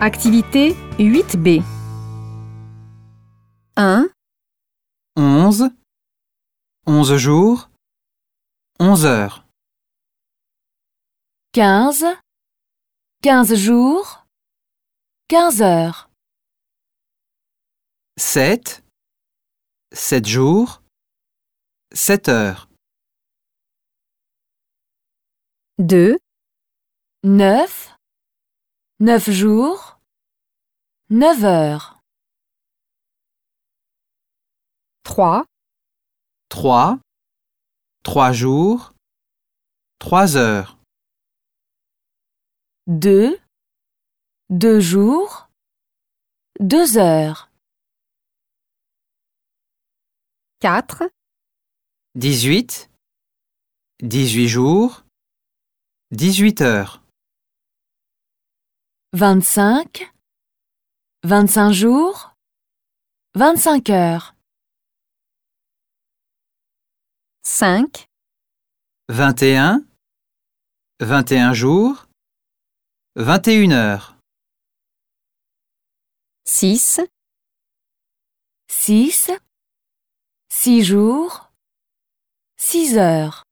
Activité 8B 1, Onze, onze jours, onze heures. 15, 15 jours, 15 heures. Sept, sept jours, sept heures. 2, 9, 9 jours, 9 heures. 3, Trois, trois jours, trois heures. 2, 2 jours, 2 heures. 4, Dix-huit, dix-huit jours, dix-huit heures. 25, 25 jours, 25 heures. 5, Vingt et un, vingt et un jours, vingt et une heures. 6, 6, 6 jours, 6 heures.